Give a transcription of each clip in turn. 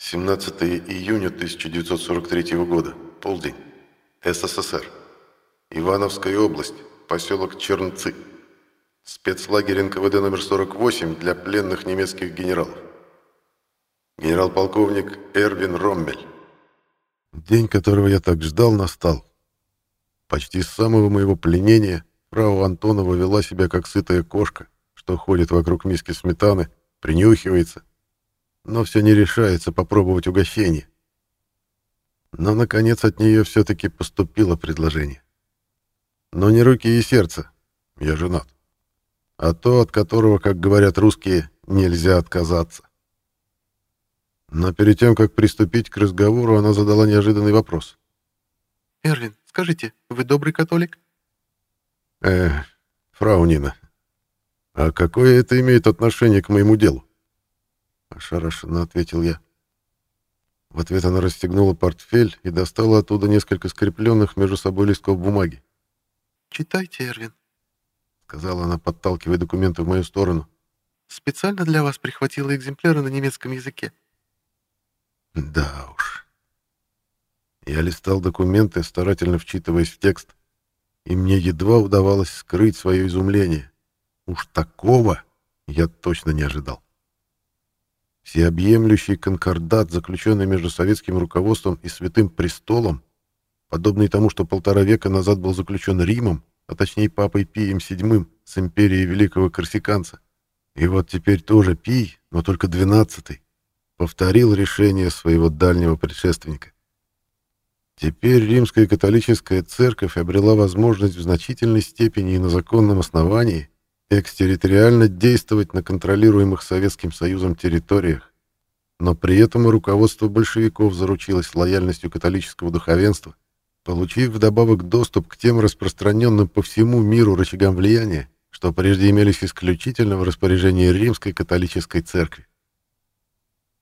17 июня 1943 года. Полдень. СССР. Ивановская область. Поселок Чернцы. Спецлагерь НКВД номер 48 для пленных немецких генералов. Генерал-полковник Эрвин Роммель. День, которого я так ждал, настал. Почти с самого моего пленения фрау Антонова вела себя как сытая кошка, что ходит вокруг миски сметаны, принюхивается, но все не решается попробовать угощение. Но, наконец, от нее все-таки поступило предложение. Но не руки и сердце, я женат, а то, от которого, как говорят русские, нельзя отказаться. Но перед тем, как приступить к разговору, она задала неожиданный вопрос. «Эрлин, скажите, вы добрый католик?» «Э, фрау Нина, а какое это имеет отношение к моему делу?» Ошарашенно ответил я. В ответ она расстегнула портфель и достала оттуда несколько скрепленных между собой листков бумаги. «Читайте, Эрвин», — сказала она, подталкивая документы в мою сторону. «Специально для вас прихватила экземпляры на немецком языке». Да уж. Я листал документы, старательно вчитываясь в текст, и мне едва удавалось скрыть свое изумление. Уж такого я точно не ожидал. Всеобъемлющий конкордат, заключенный между советским руководством и Святым Престолом, подобный тому, что полтора века назад был заключен Римом, а точнее Папой Пием VII с империей Великого Корсиканца. И вот теперь тоже Пий, но только двенадцатый повторил решение своего дальнего предшественника. Теперь римская католическая церковь обрела возможность в значительной степени и на законном основании экстерриториально действовать на контролируемых Советским Союзом территориях, но при этом и руководство большевиков заручилось лояльностью католического духовенства, получив вдобавок доступ к тем распространенным по всему миру рычагам влияния, что прежде имелись исключительно в распоряжении римской католической церкви.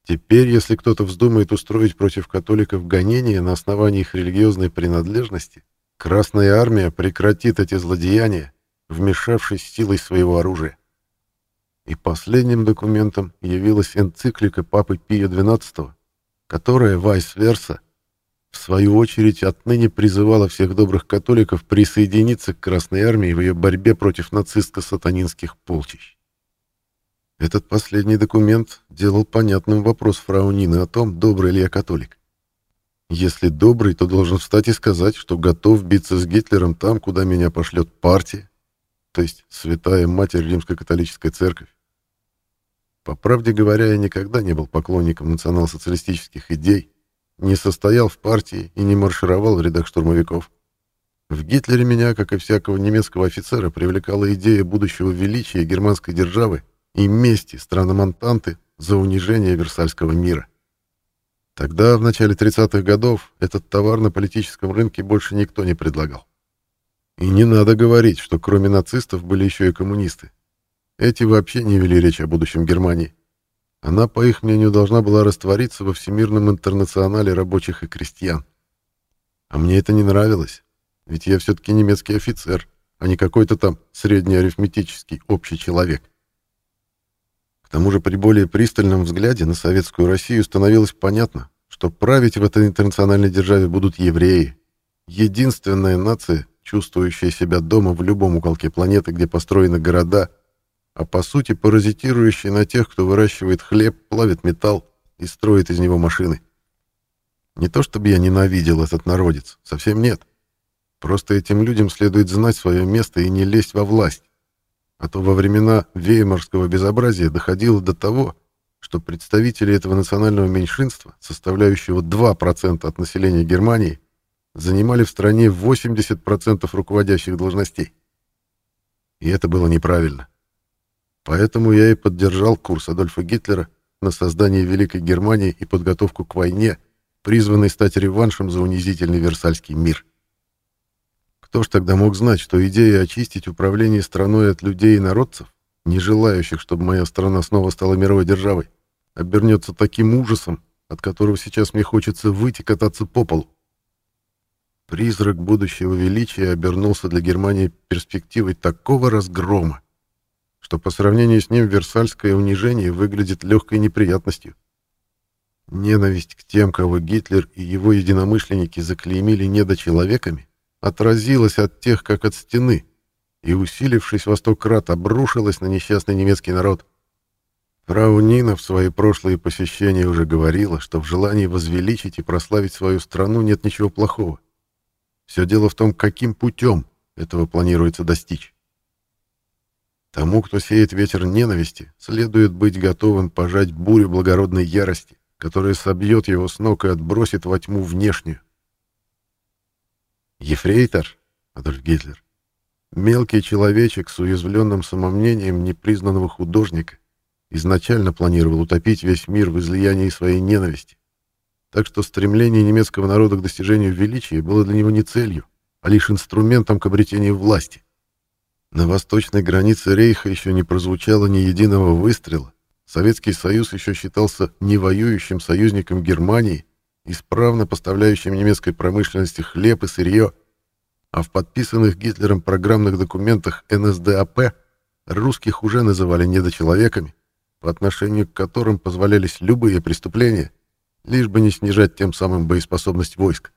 Теперь, если кто-то вздумает устроить против католиков гонения на основании их религиозной принадлежности, Красная Армия прекратит эти злодеяния, вмешавшись силой своего оружия. И последним документом явилась энциклика Папы Пия XII, которая, вайс-верса, в свою очередь отныне призывала всех добрых католиков присоединиться к Красной Армии в ее борьбе против нацистско-сатанинских полчищ. Этот последний документ делал понятным вопрос фрау Нины о том, добрый ли я католик. Если добрый, то должен встать и сказать, что готов биться с Гитлером там, куда меня пошлет партия, то есть святая Матерь Римской католической церковь. По правде говоря, я никогда не был поклонником национал-социалистических идей, не состоял в партии и не маршировал в рядах штурмовиков. В Гитлере меня, как и всякого немецкого офицера, привлекала идея будущего величия германской державы и мести странам Антанты за унижение Версальского мира. Тогда, в начале 30-х годов, этот товар на политическом рынке больше никто не предлагал. И не надо говорить, что кроме нацистов были еще и коммунисты. Эти вообще не вели речь о будущем Германии. Она, по их мнению, должна была раствориться во всемирном интернационале рабочих и крестьян. А мне это не нравилось, ведь я все-таки немецкий офицер, а не какой-то там среднеарифметический общий человек. К тому же при более пристальном взгляде на советскую Россию становилось понятно, что править в этой интернациональной державе будут евреи. Единственная нация, чувствующая себя дома в любом уголке планеты, где построены города, а по сути паразитирующая на тех, кто выращивает хлеб, плавит металл и строит из него машины. Не то чтобы я ненавидел этот народец, совсем нет. Просто этим людям следует знать свое место и не лезть во власть. А то во времена веймарского безобразия доходило до того, что представители этого национального меньшинства, составляющего 2% от населения Германии, занимали в стране 80% руководящих должностей. И это было неправильно. Поэтому я и поддержал курс Адольфа Гитлера на создание Великой Германии и подготовку к войне, призванной стать реваншем за унизительный Версальский мир. Кто ж тогда мог знать, что идея очистить управление страной от людей и народцев, не желающих, чтобы моя страна снова стала мировой державой, обернется таким ужасом, от которого сейчас мне хочется выйти кататься по полу? Призрак будущего величия обернулся для Германии перспективой такого разгрома, что по сравнению с ним Версальское унижение выглядит легкой неприятностью. Ненависть к тем, кого Гитлер и его единомышленники заклеймили недочеловеками, отразилась от тех, как от стены, и, усилившись во сто крат, обрушилась на несчастный немецкий народ. Фрау Нина в свои прошлые посещения уже говорила, что в желании возвеличить и прославить свою страну нет ничего плохого. Все дело в том, каким путем этого планируется достичь. Тому, кто сеет ветер ненависти, следует быть готовым пожать бурю благородной ярости, которая собьет его с ног и отбросит во тьму внешнюю. Ефрейтор, Адольф Гитлер, мелкий человечек с уязвленным самомнением непризнанного художника, изначально планировал утопить весь мир в излиянии своей ненависти. Так что стремление немецкого народа к достижению величия было для него не целью, а лишь инструментом к обретению власти. На восточной границе Рейха еще не прозвучало ни единого выстрела, Советский Союз еще считался невоюющим союзником Германии, исправно поставляющим немецкой промышленности хлеб и сырье, а в подписанных Гитлером программных документах НСДАП русских уже называли недочеловеками, по отношению к которым позволялись любые преступления, лишь бы не снижать тем самым боеспособность войск.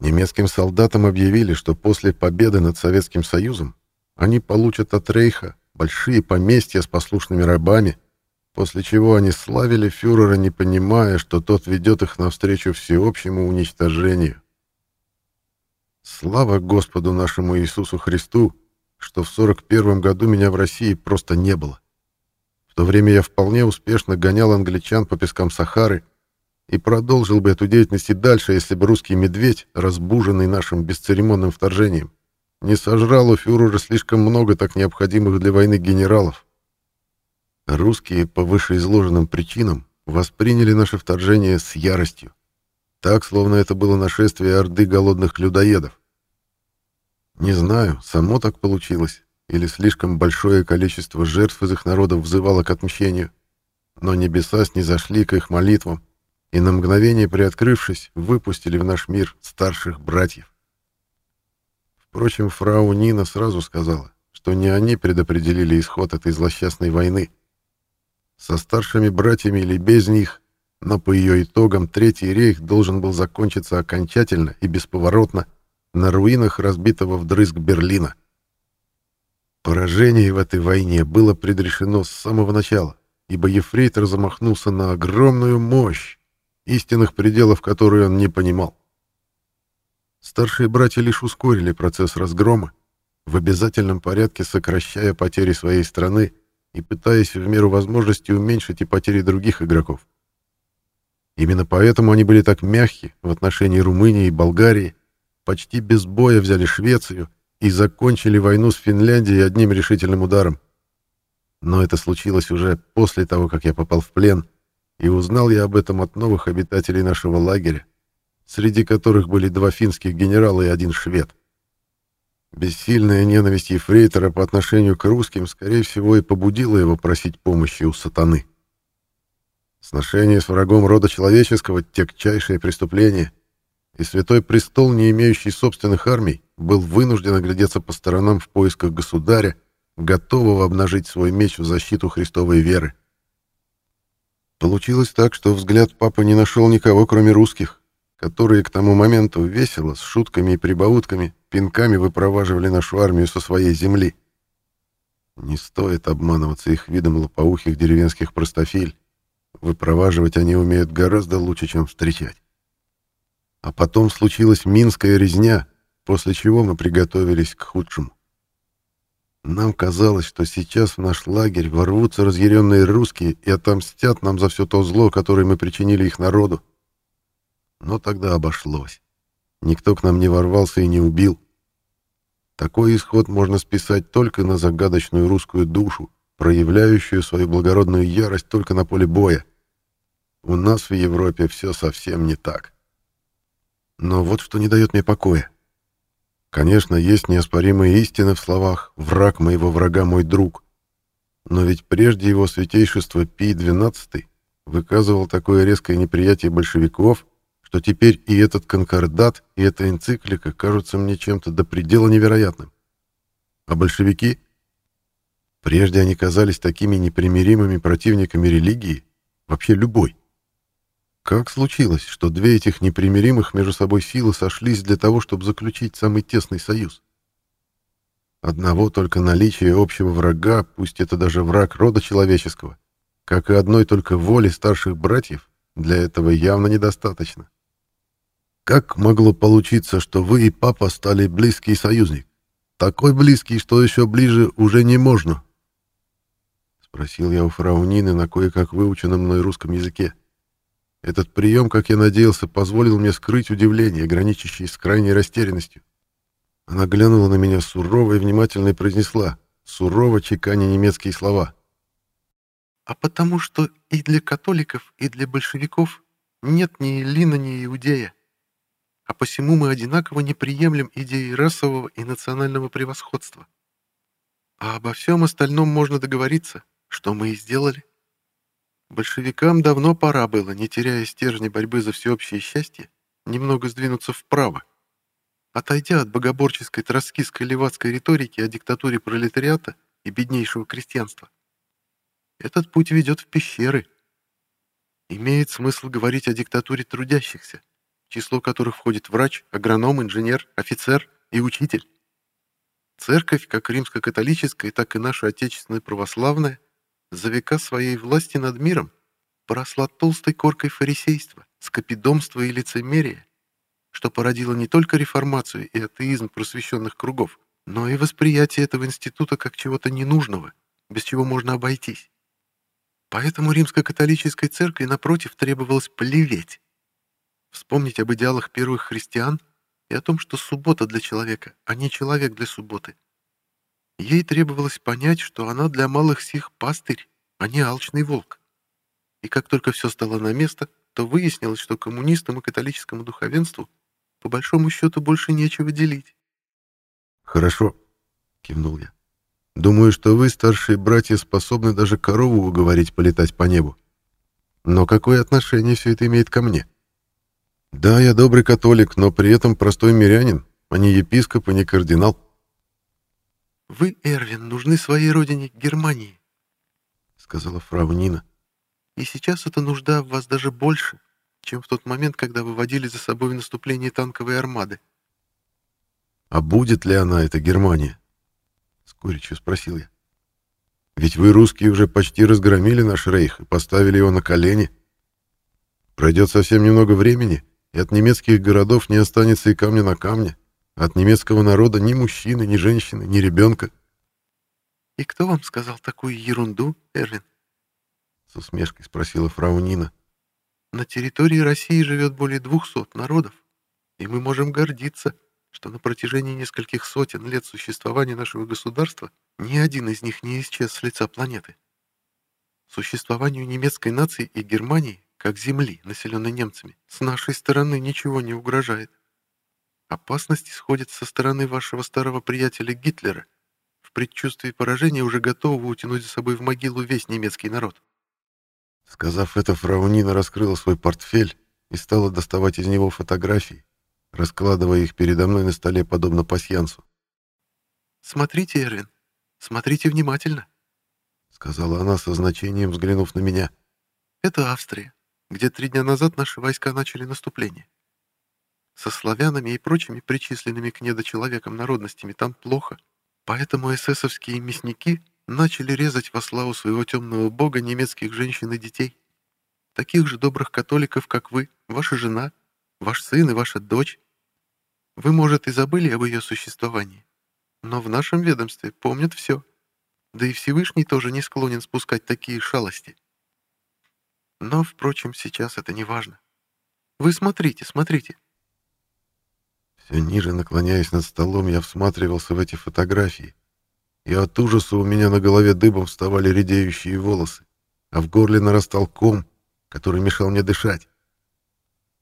Немецким солдатам объявили, что после победы над Советским Союзом они получат от Рейха большие поместья с послушными рабами, после чего они славили фюрера, не понимая, что тот ведет их навстречу всеобщему уничтожению. Слава Господу нашему Иисусу Христу, что в 41 году меня в России просто не было. В то время я вполне успешно гонял англичан по пескам Сахары и продолжил бы эту деятельность и дальше, если бы русский медведь, разбуженный нашим бесцеремонным вторжением, не сожрал у фюрера слишком много так необходимых для войны генералов. Русские по вышеизложенным причинам восприняли наше вторжение с яростью. Так, словно это было нашествие орды голодных людоедов. Не знаю, само так получилось, или слишком большое количество жертв из их народов взывало к отмщению, но небеса снизошли к их молитвам и на мгновение приоткрывшись, выпустили в наш мир старших братьев. Впрочем, фрау Нина сразу сказала, что не они предопределили исход этой злосчастной войны, со старшими братьями или без них, но по ее итогам Третий рейх должен был закончиться окончательно и бесповоротно на руинах разбитого вдрызг Берлина. Поражение в этой войне было предрешено с самого начала, ибо Ефрейтор замахнулся на огромную мощь, истинных пределов которой он не понимал. Старшие братья лишь ускорили процесс разгрома, в обязательном порядке сокращая потери своей страны и пытаясь в меру возможности уменьшить и потери других игроков. Именно поэтому они были так мягки в отношении Румынии и Болгарии, почти без боя взяли Швецию и закончили войну с Финляндией одним решительным ударом. Но это случилось уже после того, как я попал в плен, и узнал я об этом от новых обитателей нашего лагеря, среди которых были два финских генерала и один швед. Бессильная ненависть Ефрейтора по отношению к русским, скорее всего, и побудила его просить помощи у сатаны. Сношение с врагом рода человеческого — тягчайшее преступление, и Святой Престол, не имеющий собственных армий, был вынужден оглядеться по сторонам в поисках государя, готового обнажить свой меч в защиту Христовой веры. Получилось так, что взгляд папы не нашел никого, кроме русских, которые к тому моменту весело, с шутками и прибаутками, пинками выпроваживали нашу армию со своей земли. Не стоит обманываться их видом лопоухих деревенских простофиль. Выпроваживать они умеют гораздо лучше, чем встречать. А потом случилась Минская резня, после чего мы приготовились к худшему. Нам казалось, что сейчас в наш лагерь ворвутся разъяренные русские и отомстят нам за все то зло, которое мы причинили их народу. Но тогда обошлось. Никто к нам не ворвался и не убил. Такой исход можно списать только на загадочную русскую душу, проявляющую свою благородную ярость только на поле боя. У нас в Европе все совсем не так. Но вот что не дает мне покоя. Конечно, есть неоспоримые истины в словах «враг моего врага мой друг». Но ведь прежде его святейшество Пий XII выказывал такое резкое неприятие большевиков, что теперь и этот конкордат, и эта энциклика кажутся мне чем-то до предела невероятным. А большевики? Прежде они казались такими непримиримыми противниками религии, вообще любой. Как случилось, что две этих непримиримых между собой силы сошлись для того, чтобы заключить самый тесный союз? Одного только наличия общего врага, пусть это даже враг рода человеческого, как и одной только воли старших братьев, для этого явно недостаточно. Как могло получиться, что вы и папа стали близкий союзник? Такой близкий, что еще ближе уже не можно. Спросил я у фрау Нины на кое-как выученном мной русском языке. Этот прием, как я надеялся, позволил мне скрыть удивление, граничащее с крайней растерянностью. Она глянула на меня сурово и внимательно и произнесла, сурово чеканя немецкие слова. «А потому что и для католиков, и для большевиков нет ни Лина, ни Иудея. А посему мы одинаково не приемлем идеи расового и национального превосходства. А обо всем остальном можно договориться, что мы и сделали. Большевикам давно пора было, не теряя стержня борьбы за всеобщее счастье, немного сдвинуться вправо, отойдя от богоборческой троцкистской левацкой риторики о диктатуре пролетариата и беднейшего крестьянства. Этот путь ведет в пещеры. Имеет смысл говорить о диктатуре трудящихся, число которых входит врач, агроном, инженер, офицер и учитель. Церковь, как римско-католическая, так и наша отечественная православная, за века своей власти над миром поросла толстой коркой фарисейства, скопидомства и лицемерия, что породило не только реформацию и атеизм просвещенных кругов, но и восприятие этого института как чего-то ненужного, без чего можно обойтись. Поэтому римско-католической церкви, напротив, требовалось плеветь. Вспомнить об идеалах первых христиан и о том, что суббота для человека, а не человек для субботы. Ей требовалось понять, что она для малых сих пастырь, а не алчный волк. И как только все стало на место, то выяснилось, что коммунистам и католическому духовенству по большому счету больше нечего делить. «Хорошо», — кивнул я. «Думаю, что вы, старшие братья, способны даже корову уговорить полетать по небу. Но какое отношение все это имеет ко мне? Да, я добрый католик, но при этом простой мирянин, а не епископ и не кардинал». «Вы, Эрвин, нужны своей родине, Германии», — сказала фрау Нина. «И сейчас эта нужда в вас даже больше, чем в тот момент, когда вы водили за собой наступление танковой армады. «А будет ли она, эта Германия?» — с горечью спросил я. «Ведь вы, русские, уже почти разгромили наш рейх и поставили его на колени. Пройдет совсем немного времени, и от немецких городов не останется и камня на камне, от немецкого народа ни мужчины, ни женщины, ни ребенка». «И кто вам сказал такую ерунду, Эрвин?» — с усмешкой спросила фрау Нина. На территории России живет более двухсот народов, и мы можем гордиться, что на протяжении нескольких сотен лет существования нашего государства ни один из них не исчез с лица планеты. Существованию немецкой нации и Германии, как земли, населенной немцами, с нашей стороны ничего не угрожает. Опасность исходит со стороны вашего старого приятеля Гитлера, в предчувствии поражения уже готового утянуть за собой в могилу весь немецкий народ. Сказав это, фрау Нина раскрыла свой портфель и стала доставать из него фотографии, раскладывая их передо мной на столе, подобно пасьянсу. «Смотрите, Эрвин, смотрите внимательно», — сказала она со значением, взглянув на меня. «Это Австрия, где три дня назад наши войска начали наступление. Со славянами и прочими причисленными к недочеловекам народностями там плохо, поэтому эсэсовские мясники начали резать во славу своего темного бога немецких женщин и детей. Таких же добрых католиков, как вы, ваша жена, ваш сын и ваша дочь. Вы, может, и забыли об ее существовании, но в нашем ведомстве помнят все. Да и Всевышний тоже не склонен спускать такие шалости. Но, впрочем, сейчас это не важно. Вы смотрите, смотрите. Все ниже наклоняясь над столом, я всматривался в эти фотографии, и от ужаса у меня на голове дыбом вставали редеющие волосы, а в горле нарастал ком, который мешал мне дышать.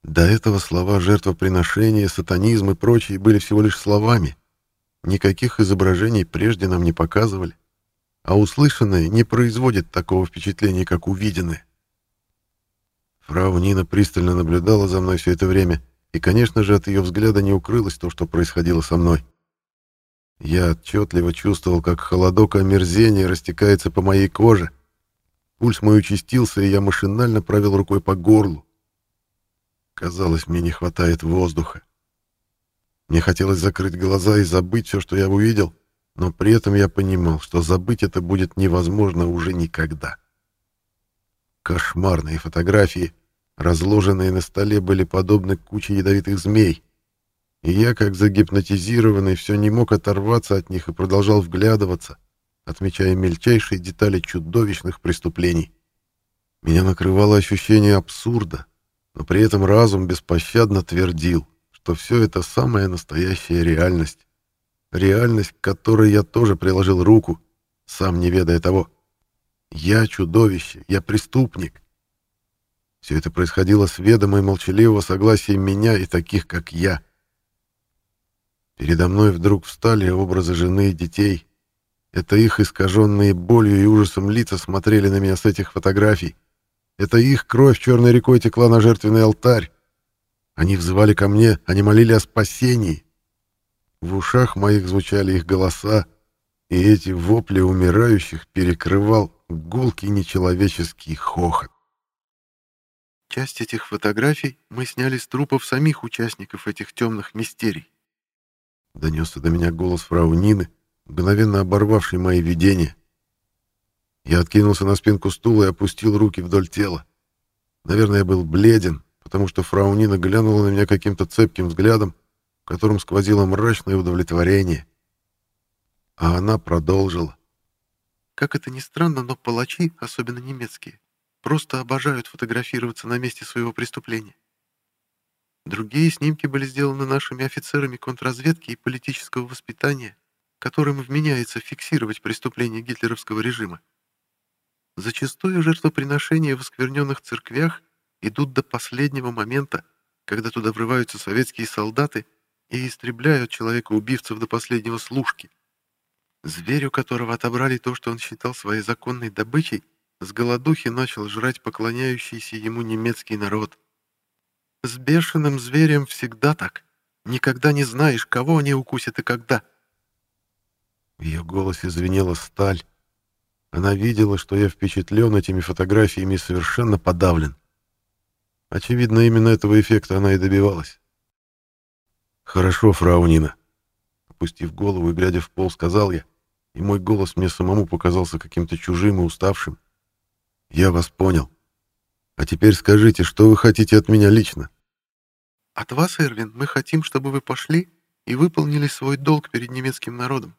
До этого слова жертвоприношения, сатанизм и прочие были всего лишь словами. Никаких изображений прежде нам не показывали, а услышанное не производит такого впечатления, как увиденное. Фрау Нина пристально наблюдала за мной все это время, и, конечно же, от ее взгляда не укрылось то, что происходило со мной. Я отчетливо чувствовал, как холодок омерзения растекается по моей коже. Пульс мой участился, и я машинально провел рукой по горлу. Казалось, мне не хватает воздуха. Мне хотелось закрыть глаза и забыть все, что я увидел, но при этом я понимал, что забыть это будет невозможно уже никогда. Кошмарные фотографии, разложенные на столе, были подобны куче ядовитых змей. И я, как загипнотизированный, все не мог оторваться от них и продолжал вглядываться, отмечая мельчайшие детали чудовищных преступлений. Меня накрывало ощущение абсурда, но при этом разум беспощадно твердил, что все это самая настоящая реальность. Реальность, к которой я тоже приложил руку, сам не ведая того. Я чудовище, я преступник. Все это происходило с ведомо и молчаливого согласия меня и таких, как я. Передо мной вдруг встали образы жены и детей. Это их искаженные болью и ужасом лица смотрели на меня с этих фотографий. Это их кровь черной рекой текла на жертвенный алтарь. Они взывали ко мне, они молили о спасении. В ушах моих звучали их голоса, и эти вопли умирающих перекрывал гулкий нечеловеческий хохот. Часть этих фотографий мы сняли с трупов самих участников этих темных мистерий. Донесся до меня голос фрау Нины, мгновенно оборвавший мои видения. Я откинулся на спинку стула и опустил руки вдоль тела. Наверное, я был бледен, потому что фрау Нина глянула на меня каким-то цепким взглядом, в котором сквозило мрачное удовлетворение. А она продолжила. Как это ни странно, но палачи, особенно немецкие, просто обожают фотографироваться на месте своего преступления. Другие снимки были сделаны нашими офицерами контрразведки и политического воспитания, которым вменяется фиксировать преступления гитлеровского режима. Зачастую жертвоприношения в оскверненных церквях идут до последнего момента, когда туда врываются советские солдаты и истребляют человека-убивцев до последнего служки. Зверь, у которого отобрали то, что он считал своей законной добычей, с голодухи начал жрать поклоняющийся ему немецкий народ. С бешеным зверем всегда так. Никогда не знаешь, кого они укусят и когда. В ее голосе звенела сталь. Она видела, что я впечатлен этими фотографиями и совершенно подавлен. Очевидно, именно этого эффекта она и добивалась. «Хорошо, фрау Нина», — опустив голову и глядя в пол, сказал я, и мой голос мне самому показался каким-то чужим и уставшим. «Я вас понял. А теперь скажите, что вы хотите от меня лично?» «От вас, Эрвин, мы хотим, чтобы вы пошли и выполнили свой долг перед немецким народом»,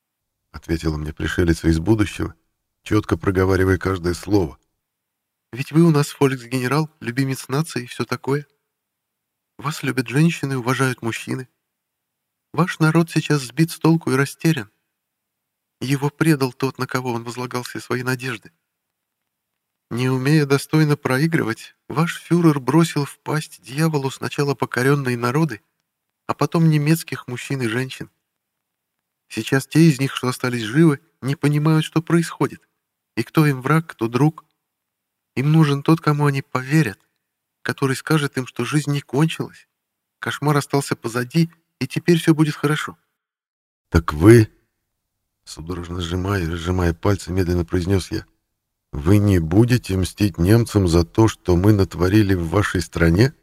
— ответила мне пришелица из будущего, четко проговаривая каждое слово. «Ведь вы у нас фольксгенерал, любимец нации и все такое. Вас любят женщины, уважают мужчины. Ваш народ сейчас сбит с толку и растерян. Его предал тот, на кого он возлагал все свои надежды. Не умея достойно проигрывать, ваш фюрер бросил в пасть дьяволу сначала покоренные народы, а потом немецких мужчин и женщин. Сейчас те из них, что остались живы, не понимают, что происходит, и кто им враг, кто друг. Им нужен тот, кому они поверят, который скажет им, что жизнь не кончилась, кошмар остался позади, и теперь все будет хорошо. «Так вы...» Судорожно сжимая и разжимая пальцы, медленно произнес я. «Вы не будете мстить немцам за то, что мы натворили в вашей стране?»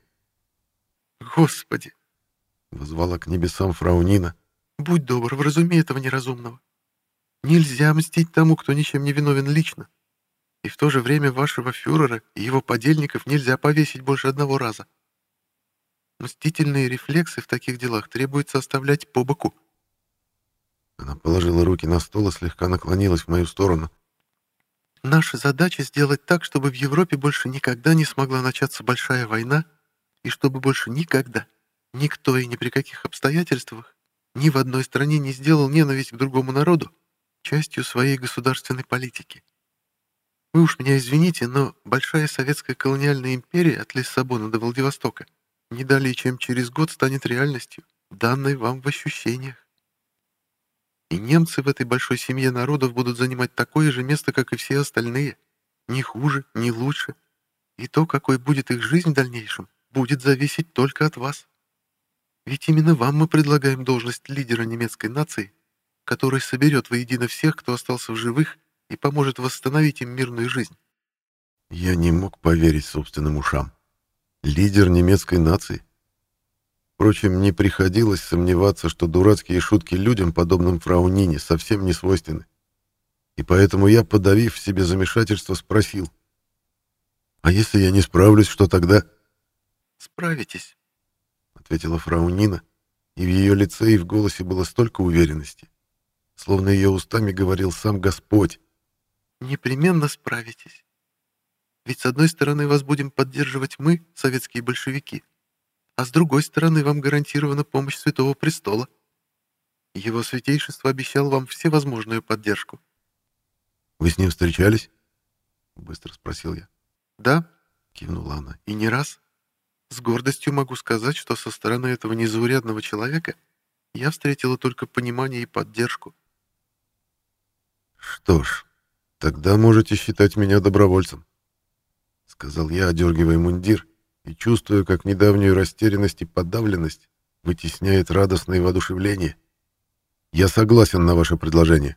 «Господи!» — возвала к небесам фрау Нина. «Будь добр, вразуми этого неразумного. Нельзя мстить тому, кто ничем не виновен лично. И в то же время вашего фюрера и его подельников нельзя повесить больше одного раза. Мстительные рефлексы в таких делах требуется оставлять по боку. Она положила руки на стол и слегка наклонилась в мою сторону. Наша задача сделать так, чтобы в Европе больше никогда не смогла начаться большая война, и чтобы больше никогда, никто и ни при каких обстоятельствах ни в одной стране не сделал ненависть к другому народу частью своей государственной политики. Вы уж меня извините, но Большая Советская колониальная империя от Лиссабона до Владивостока не далее, чем через год станет реальностью, данной вам в ощущениях. И немцы в этой большой семье народов будут занимать такое же место, как и все остальные. Ни хуже, ни лучше. И то, какой будет их жизнь в дальнейшем, будет зависеть только от вас. Ведь именно вам мы предлагаем должность лидера немецкой нации, который соберет воедино всех, кто остался в живых, и поможет восстановить им мирную жизнь. Я не мог поверить собственным ушам. Лидер немецкой нации. Впрочем, не приходилось сомневаться, что дурацкие шутки людям, подобным фрау Нине, совсем не свойственны. И поэтому я, подавив в себе замешательство, спросил. «А если я не справлюсь, что тогда?» «Справитесь», — ответила фрау Нина, и в ее лице и в голосе было столько уверенности, словно ее устами говорил сам Господь. «Непременно справитесь. Ведь с одной стороны вас будем поддерживать мы, советские большевики, а с другой стороны вам гарантирована помощь Святого Престола. Его святейшество обещал вам всевозможную поддержку. «Вы с ним встречались?» — быстро спросил я. «Да», — кивнула она, — «и не раз. С гордостью могу сказать, что со стороны этого незаурядного человека я встретила только понимание и поддержку». «Что ж, тогда можете считать меня добровольцем», — сказал я, одергивая мундир и чувствуя, как недавнюю растерянность и подавленность вытесняет радостное воодушевление. «Я согласен на ваше предложение».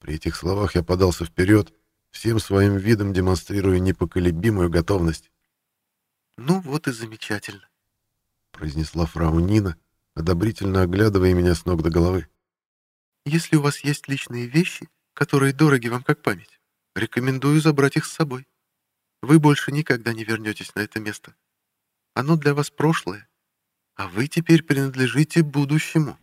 При этих словах я подался вперед, всем своим видом демонстрируя непоколебимую готовность. «Ну вот и замечательно», — произнесла фрау Нина, одобрительно оглядывая меня с ног до головы. «Если у вас есть личные вещи, которые дороги вам как память, рекомендую забрать их с собой. Вы больше никогда не вернетесь на это место. Оно для вас прошлое, а вы теперь принадлежите будущему».